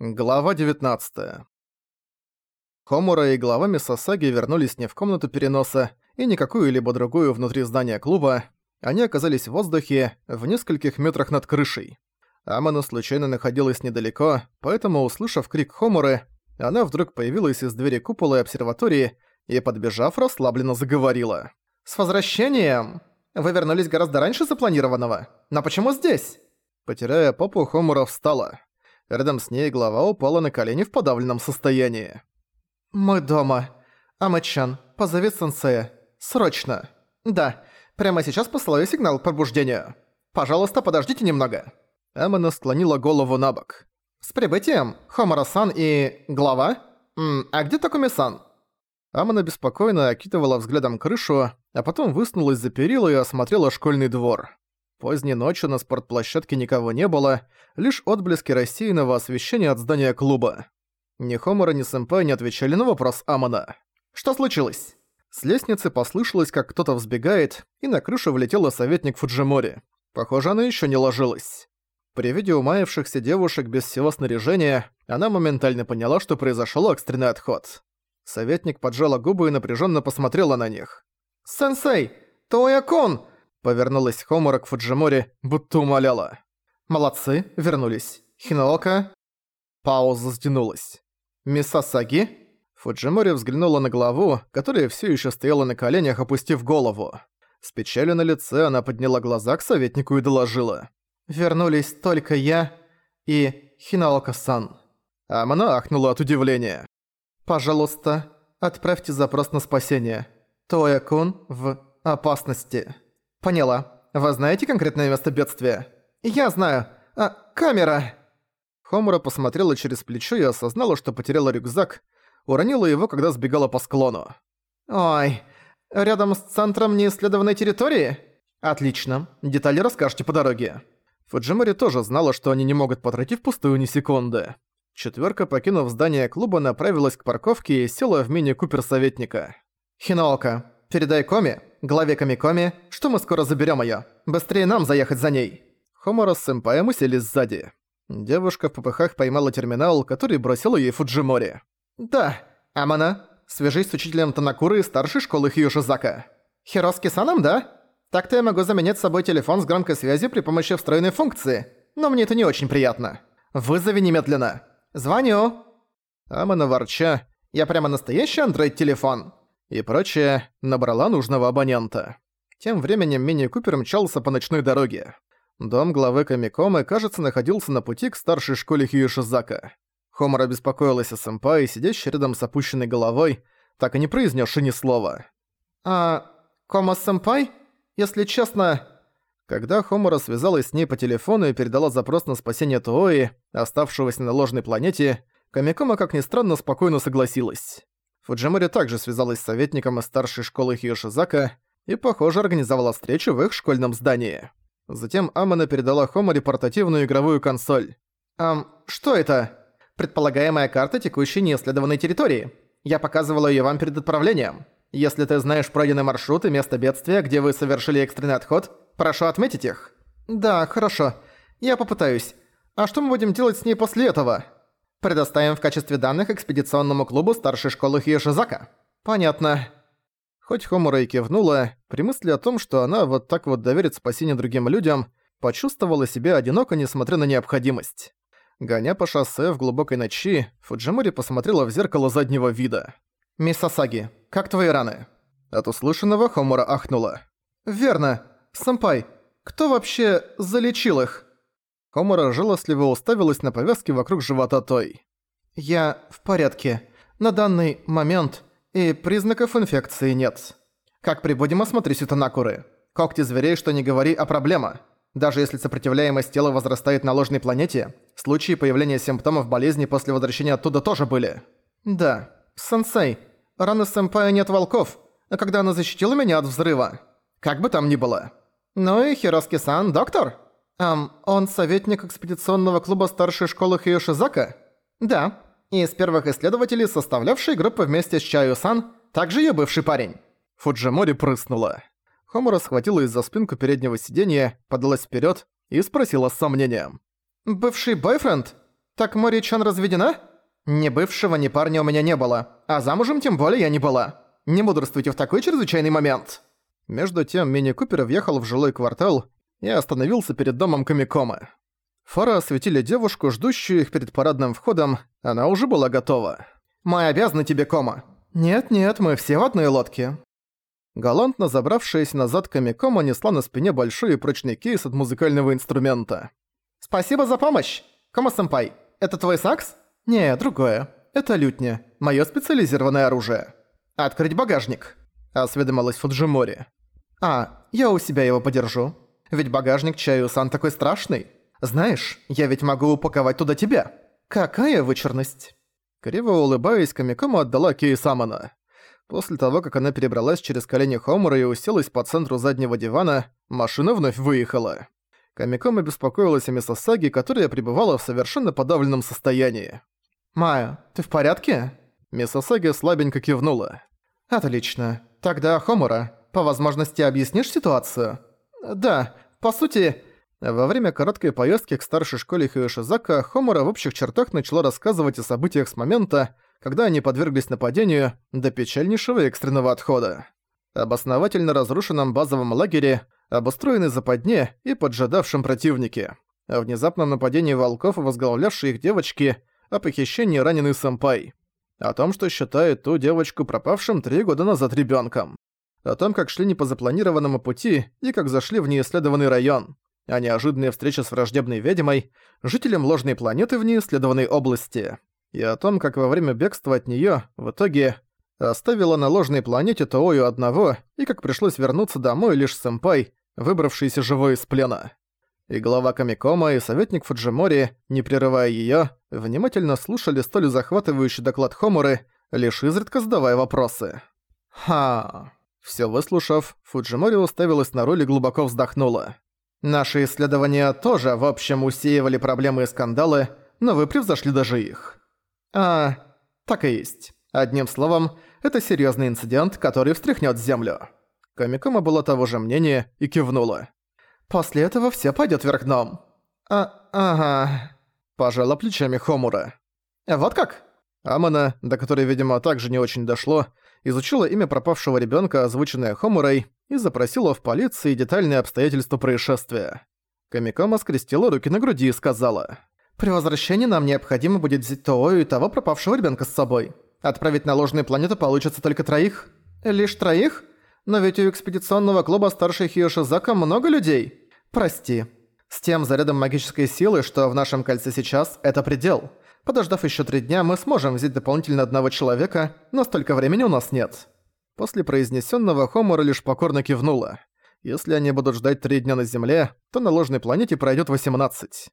Глава 19. Хомура и глава Мисосаги вернулись не в комнату переноса и не какую-либо другую внутри здания клуба, они оказались в воздухе, в нескольких метрах над крышей. Амана случайно находилась недалеко, поэтому, услышав крик Хомуры, она вдруг появилась из двери купола и обсерватории и, подбежав, расслабленно заговорила. «С возвращением! Вы вернулись гораздо раньше запланированного. Но почему здесь?» Потеряя попу, Хомура встала. Рядом с ней глава упала на колени в подавленном состоянии. «Мы дома. Амачан, позови сенсея. Срочно. Да, прямо сейчас посылаю сигнал к пробуждению. Пожалуйста, подождите немного». Амана склонила голову на бок. «С прибытием, Хомара-сан и... глава? М а где Такуми-сан?» Амана беспокойно окидывала взглядом крышу, а потом высунулась за перила и осмотрела школьный двор. Поздней ночью на спортплощадке никого не было, лишь отблески рассеянного освещения от здания клуба. Ни Хомора, ни Сэмпай не отвечали на вопрос Амона. «Что случилось?» С лестницы послышалось, как кто-то взбегает, и на крышу влетела советник Фуджимори. Похоже, она еще не ложилась. При виде умаявшихся девушек без всего снаряжения, она моментально поняла, что произошел экстренный отход. Советник поджала губы и напряженно посмотрела на них. «Сенсей! Тоя-кун!» Повернулась Хомора к Фуджимори, будто умоляла. «Молодцы, вернулись. Хинаока...» Пауза сдвинулась. «Мисасаги?» Фуджимори взглянула на главу, которая все еще стояла на коленях, опустив голову. С печалью на лице она подняла глаза к советнику и доложила. «Вернулись только я и Хинаока-сан». Амана ахнула от удивления. «Пожалуйста, отправьте запрос на спасение. Тоя-кун в опасности». «Поняла. Вы знаете конкретное место бедствия?» «Я знаю. А, камера!» Хомура посмотрела через плечо и осознала, что потеряла рюкзак, уронила его, когда сбегала по склону. «Ой, рядом с центром неисследованной территории?» «Отлично. Детали расскажете по дороге». Фуджимори тоже знала, что они не могут потратить впустую ни секунды. Четверка, покинув здание клуба, направилась к парковке и села в мини-купер советника. «Хинаока, передай Коми, главе Камикоми, что мы скоро заберем её. Быстрее нам заехать за ней!» Хомора с сэмпаем уселись сзади. Девушка в попыхах поймала терминал, который бросила ей Фуджимори. «Да, Амана, свяжись с учителем Танакуры из старшей школы Хьюшизака. Хироски-саном, да? Так-то я могу заменять с собой телефон с громкой связью при помощи встроенной функции, но мне это не очень приятно. Вызови немедленно. Звоню!» Амана ворча, «Я прямо настоящий андроид-телефон и прочее, набрала нужного абонента. Тем временем мини-купер мчался по ночной дороге. Дом главы Камикомы, кажется, находился на пути к старшей школе Хьюшизака. Хомора беспокоилась о сэмпае, сидящей рядом с опущенной головой, так и не произнесши ни слова. «А... Кома-сэмпай? Если честно...» Когда Хомора связалась с ней по телефону и передала запрос на спасение Туои, оставшегося на ложной планете, Камикома, как ни странно, спокойно согласилась. Фуджимори также связалась с советником из старшей школы Хиошизака и, похоже, организовала встречу в их школьном здании. Затем Амана передала Хомори портативную игровую консоль. «Ам, что это?» «Предполагаемая карта текущей неисследованной территории. Я показывала её вам перед отправлением. Если ты знаешь пройденный маршрут и место бедствия, где вы совершили экстренный отход, прошу отметить их». «Да, хорошо. Я попытаюсь. А что мы будем делать с ней после этого?» Предоставим в качестве данных экспедиционному клубу старшей школы Хиешизака. Понятно. Хоть Хомура и кивнула, при мысли о том, что она вот так вот доверит спасение другим людям, почувствовала себя одиноко, несмотря на необходимость. Гоня по шоссе в глубокой ночи, Фуджимори посмотрела в зеркало заднего вида. «Мисс Асаги, как твои раны?» От услышанного Хомура ахнула. «Верно. Сэмпай, кто вообще залечил их?» Хомора жалостливо уставилась на повязки вокруг живота Той. «Я в порядке. На данный момент и признаков инфекции нет. Как прибудем, осмотри Сютанакуры. Когти зверей, что не говори, а проблема. Даже если сопротивляемость тела возрастает на ложной планете, случаи появления симптомов болезни после возвращения оттуда тоже были. Да, сенсей, раны сэмпая нет волков, а когда она защитила меня от взрыва. Как бы там ни было. Ну и Хироски-сан, доктор?» «Эм, он советник экспедиционного клуба старшей школы Хиошизака?» «Да. И из первых исследователей, составлявший группу вместе с Чаю-сан, также её бывший парень». Фуджимори прыснула. Хомора схватила из-за спинку переднего сиденья, подалась вперёд и спросила с сомнением. «Бывший бойфренд? «Так Мори-чан разведена?» «Ни бывшего, ни парня у меня не было, а замужем тем более я не была. Не мудрствуйте в такой чрезвычайный момент!» Между тем Мини-Купер въехал в жилой квартал и остановился перед домом Комикома. Фары осветили девушку, ждущую их перед парадным входом, она уже была готова. «Мы обязаны тебе, Кома!» «Нет-нет, мы все в одной лодке». Галантно забравшаяся назад Комикома несла на спине большой и прочный кейс от музыкального инструмента. «Спасибо за помощь! Кома-сэмпай, это твой сакс?» «Не, другое. Это лютня. Моё специализированное оружие». «Открыть багажник», — осведомилась Фуджимори. «А, я у себя его подержу. Ведь багажник Чаю-сан такой страшный. Знаешь, я ведь могу упаковать туда тебя. Какая вычурность!» Криво улыбаясь, Камикома отдала Кей Самана. После того, как она перебралась через колени Хомура и уселась по центру заднего дивана, машина вновь выехала. Камикома беспокоилась о Мисосаги, которая пребывала в совершенно подавленном состоянии. «Майя, ты в порядке?» Мисосаги слабенько кивнула. «Отлично. Тогда, Хомура, по возможности объяснишь ситуацию?» «Да, по сути...» Во время короткой поездки к старшей школе Хиошизака Хомура в общих чертах начала рассказывать о событиях с момента, когда они подверглись нападению до печальнейшего экстренного отхода. Об основательно разрушенном базовом лагере, об устроенной западне и поджидавшем противнике, о внезапном нападении волков возглавлявшей их девочки, о похищении раненой сэмпай, о том, что считает ту девочку пропавшим три года назад ребенком, о том, как шли не по запланированному пути и как зашли в неисследованный район, о неожиданной встрече с враждебной ведьмой, жителем ложной планеты в неисследованной области, и о том, как во время бегства от неё в итоге оставила на ложной планете Тоою одного, и как пришлось вернуться домой лишь сэмпай, выбравшийся живой из плена. И глава Камикома, и советник Фуджимори, не прерывая её, внимательно слушали столь захватывающий доклад Хомуры, лишь изредка задавая вопросы. «Ха...» Всё выслушав, Фуджимори уставилась на роль и глубоко вздохнула. «Наши исследования тоже, в общем, усеивали проблемы и скандалы, но вы превзошли даже их». «А, так и есть. Одним словом, это серьёзный инцидент, который встряхнёт Землю». Камикома была того же мнения и кивнула. После этого все пойдет вверх дном. А, ага. Пожала плечами Хомура. Вот как? Амана, до которой, видимо, также не очень дошло, изучила имя пропавшего ребенка, озвученное Хомурой, и запросила в полиции детальные обстоятельства происшествия. Камикома скрестила руки на груди и сказала. «При возвращении нам необходимо будет взять Тоою и того пропавшего ребенка с собой. Отправить на ложную планету получится только троих. Лишь троих? Но ведь у экспедиционного клуба старшей Хиошизака много людей. Прости. С тем зарядом магической силы, что в нашем кольце сейчас, это предел. Подождав еще три дня, мы сможем взять дополнительно одного человека, но столько времени у нас нет». После произнесенного Хомора лишь покорно кивнула. Если они будут ждать три дня на Земле, то на ложной планете пройдет 18.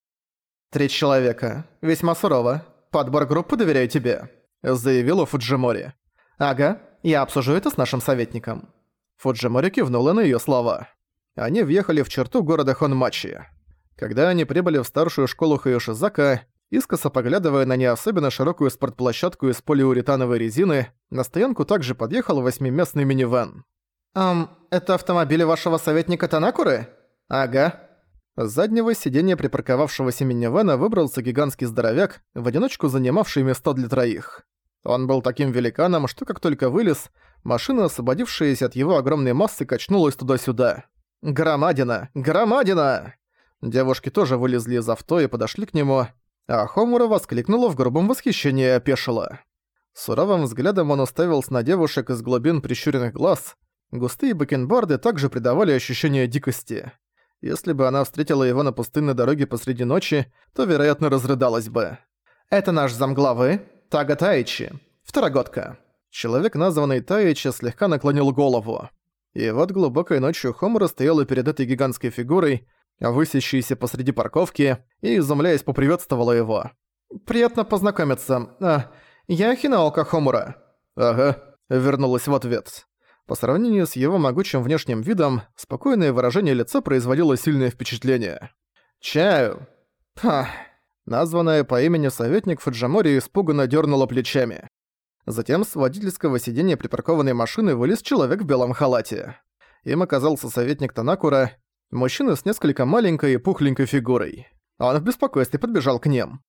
«Три человека. Весьма сурово. Подбор группы доверяю тебе», — заявила Фуджимори. «Ага, я обсужу это с нашим советником». Фуджимори кивнула на её слова. Они въехали в черту города Хонмачи. Когда они прибыли в старшую школу Хайошизака, искоса поглядывая на не особенно широкую спортплощадку из полиуретановой резины, на стоянку также подъехал восьмиместный минивэн. «Ам, это автомобили вашего советника Танакуры?» «Ага». С заднего сиденья припарковавшегося минивэна выбрался гигантский здоровяк, в одиночку занимавший место для троих. Он был таким великаном, что как только вылез, машина, освободившаяся от его огромной массы, качнулась туда-сюда. «Громадина! Громадина!» Девушки тоже вылезли из авто и подошли к нему, а Хомура воскликнула в грубом восхищении и опешила. Суровым взглядом он уставился на девушек из глубин прищуренных глаз. Густые бакенбарды также придавали ощущение дикости. Если бы она встретила его на пустынной дороге посреди ночи, то, вероятно, разрыдалась бы. «Это наш замглавы, Тага Таичи, второгодка». Человек, названный Таичи, слегка наклонил голову. И вот глубокой ночью Хомура стояла перед этой гигантской фигурой, высящейся посреди парковки, и, изумляясь, поприветствовала его. «Приятно познакомиться. А, я Хинаока Хомура». «Ага», — вернулась в ответ. По сравнению с его могучим внешним видом, спокойное выражение лица производило сильное впечатление. «Чаю». Ха. Названная по имени советник Фуджамори испуганно дернула плечами. Затем с водительского сиденья припаркованной машины вылез человек в белом халате. Им оказался советник Танакура, мужчина с несколько маленькой и пухленькой фигурой. Он в беспокойстве подбежал к ним.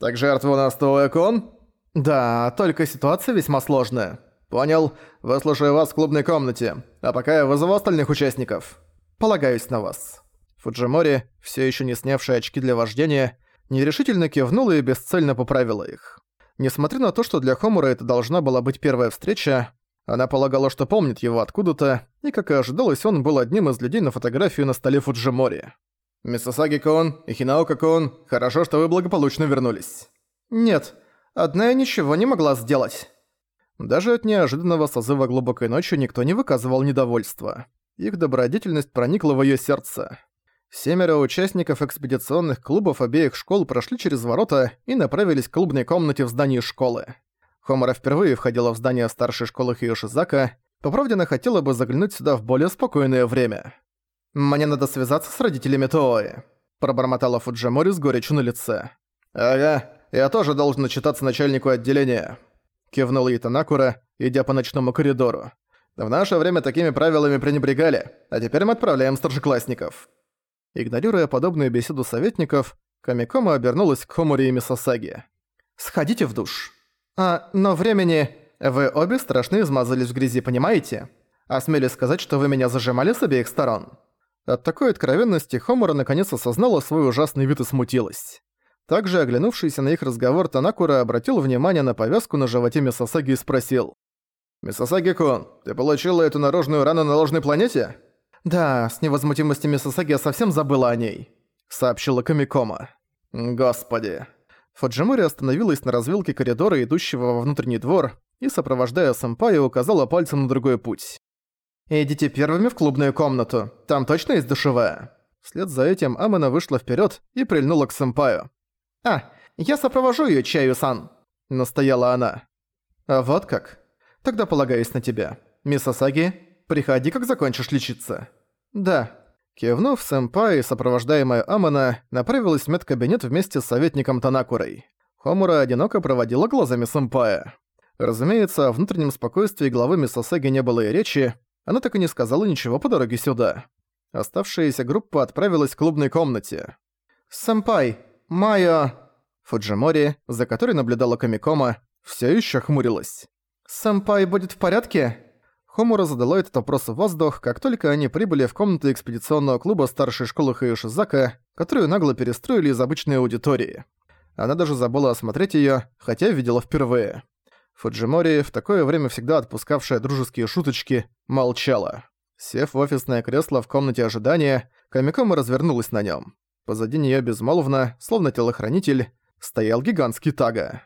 Так жертва у нас кон? Да, только ситуация весьма сложная. Понял. Выслушаю вас в клубной комнате. А пока я вызову остальных участников. Полагаюсь на вас. Фуджимори, все еще не снявший очки для вождения, нерешительно кивнула и бесцельно поправила их. Несмотря на то, что для Хомура это должна была быть первая встреча, она полагала, что помнит его откуда-то, и, как и ожидалось, он был одним из людей на фотографии на столе Фуджимори. «Мисасаги-кон и Хинаока-кон, хорошо, что вы благополучно вернулись». «Нет, одна я ничего не могла сделать». Даже от неожиданного созыва глубокой ночи никто не выказывал недовольства. Их добродетельность проникла в её сердце. Семеро участников экспедиционных клубов обеих школ прошли через ворота и направились к клубной комнате в здании школы. Хомора впервые входила в здание старшей школы Хиошизака, по правде она хотела бы заглянуть сюда в более спокойное время. «Мне надо связаться с родителями Тоои», – пробормотала Фуджимори с горечью на лице. «Ага, я тоже должен отчитаться начальнику отделения», – кивнул Итанакура, идя по ночному коридору. «В наше время такими правилами пренебрегали, а теперь мы отправляем старшеклассников». Игнорируя подобную беседу советников, Камикома обернулась к Хомури и Мисасаги. «Сходите в душ». «А, но времени...» «Вы обе страшно измазались в грязи, понимаете? Осмелюсь сказать, что вы меня зажимали с обеих сторон». От такой откровенности Хомора наконец осознала свой ужасный вид и смутилась. Также, оглянувшийся на их разговор, Танакура обратил внимание на повязку на животе Мисасаги и спросил. «Мисасаги-кун, ты получила эту наружную рану на ложной планете?» «Да, с невозмутимостью Мисасаги я совсем забыла о ней», — сообщила Камикома. «Господи». Фуджимори остановилась на развилке коридора, идущего во внутренний двор, и, сопровождая сэмпая, указала пальцем на другой путь. «Идите первыми в клубную комнату. Там точно есть душевая?» Вслед за этим Амана вышла вперед и прильнула к сэмпаю. «А, я сопровожу её, Чаю-сан», — настояла она. «А вот как? Тогда полагаюсь на тебя. Мисс Асаги, приходи, как закончишь лечиться». «Да». Кивнув, сэмпай, сопровождаемая Амана, направилась в медкабинет вместе с советником Танакурой. Хомура одиноко проводила глазами сэмпая. Разумеется, о внутреннем спокойствии главы Мисосаги не было и речи, она так и не сказала ничего по дороге сюда. Оставшаяся группа отправилась к клубной комнате. «Сэмпай, Майо...» Фуджимори, за которой наблюдала Камикома, все еще хмурилась. «Сэмпай будет в порядке?» Хомура задала этот вопрос в воздух, как только они прибыли в комнату экспедиционного клуба старшей школы Хаюшизака, которую нагло перестроили из обычной аудитории. Она даже забыла осмотреть её, хотя видела впервые. Фуджимори, в такое время всегда отпускавшая дружеские шуточки, молчала. Сев в офисное кресло в комнате ожидания, Камикома развернулась на нем. Позади нее безмолвно, словно телохранитель, стоял гигантский тага.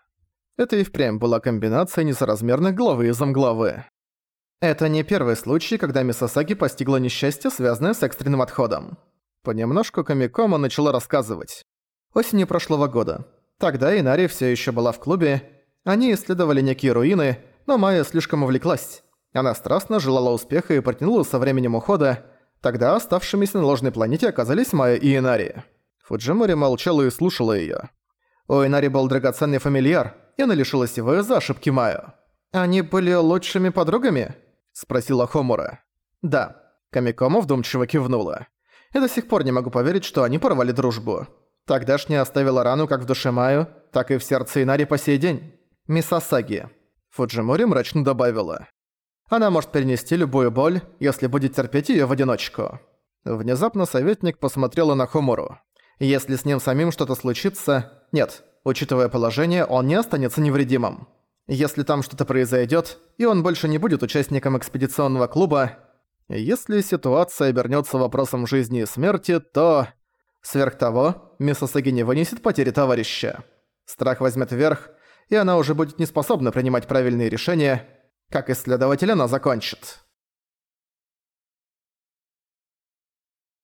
Это и впрямь была комбинация несоразмерных главы и замглавы. Это не первый случай, когда Мисасаги постигла несчастье, связанное с экстренным отходом. Понемножку Камикома начала рассказывать. Осенью прошлого года. Тогда Инари все еще была в клубе, они исследовали некие руины, но Майя слишком увлеклась. Она страстно желала успеха и протянула со временем ухода. Тогда оставшимися на ложной планете оказались Майя и Инари. Фуджимори молчала и слушала её. У Инари был драгоценный фамильяр, и она лишилась его из-за ошибки Майо. «Они были лучшими подругами?» – спросила Хомура. «Да». Камикомо вдумчиво кивнула. «Я до сих пор не могу поверить, что они порвали дружбу. Тогдашняя оставила рану как в душе Майо, так и в сердце Инари по сей день. Мисасаги. Фуджимори мрачно добавила. Она может перенести любую боль, если будет терпеть её в одиночку. Внезапно советник посмотрела на Хомуру. Если с ним самим что-то случится... Нет, учитывая положение, он не останется невредимым. Если там что-то произойдёт, и он больше не будет участником экспедиционного клуба, если ситуация обернётся вопросом жизни и смерти, то... Сверх того, Мисасаги не вынесет потери товарища. Страх возьмет верх, и она уже будет не способна принимать правильные решения. Как исследователь она закончит.